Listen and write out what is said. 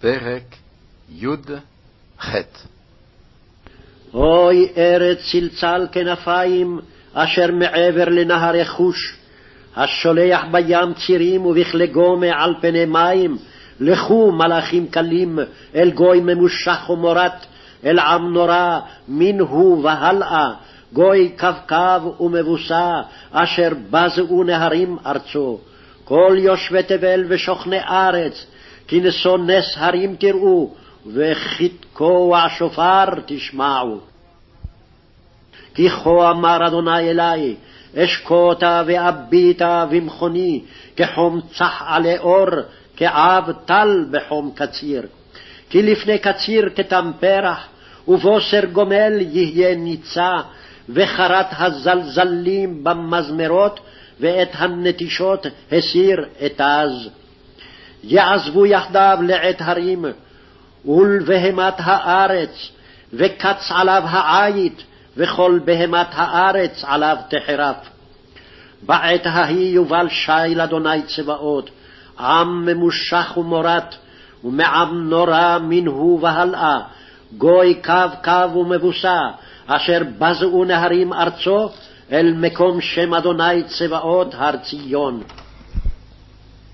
פרק י"ח. אוי ארץ צלצל כנפיים, אשר מעבר לנהר חוש, השולח בים צירים ובכלי גומה על פני מים, לכו מלאכים קלים אל גוי ממושך ומורת, אל עם נורא, מן הוא והלאה, גוי קו ומבוסה, אשר בזעו נהרים ארצו. כל יושבי תבל ושוכני ארץ, כי נשוא נס הרים תראו, וכתקוע שופר תשמעו. כי כה אמר אדוני אלי, אשקוטה ואביטה במכוני, כחום צח עלי אור, כעב טל בחום קציר. כי לפני קציר כתם פרח, ובוסר גומל יהיה ניצה, וחרת הזלזלים במזמרות, ואת הנטישות הסיר אתז. יעזבו יחדיו לעת הרים, ולבהמת הארץ, וקץ עליו העית, וכל בהמת הארץ עליו תחרף. בעת ההיא יובל שי לאדוני צבאות, עם ממושך ומורת, ומעם נורא מנהו והלאה, גוי קו קו ומבוסה, אשר בזעו נהרים ארצו, אל מקום שם אדוני צבאות הר ציון.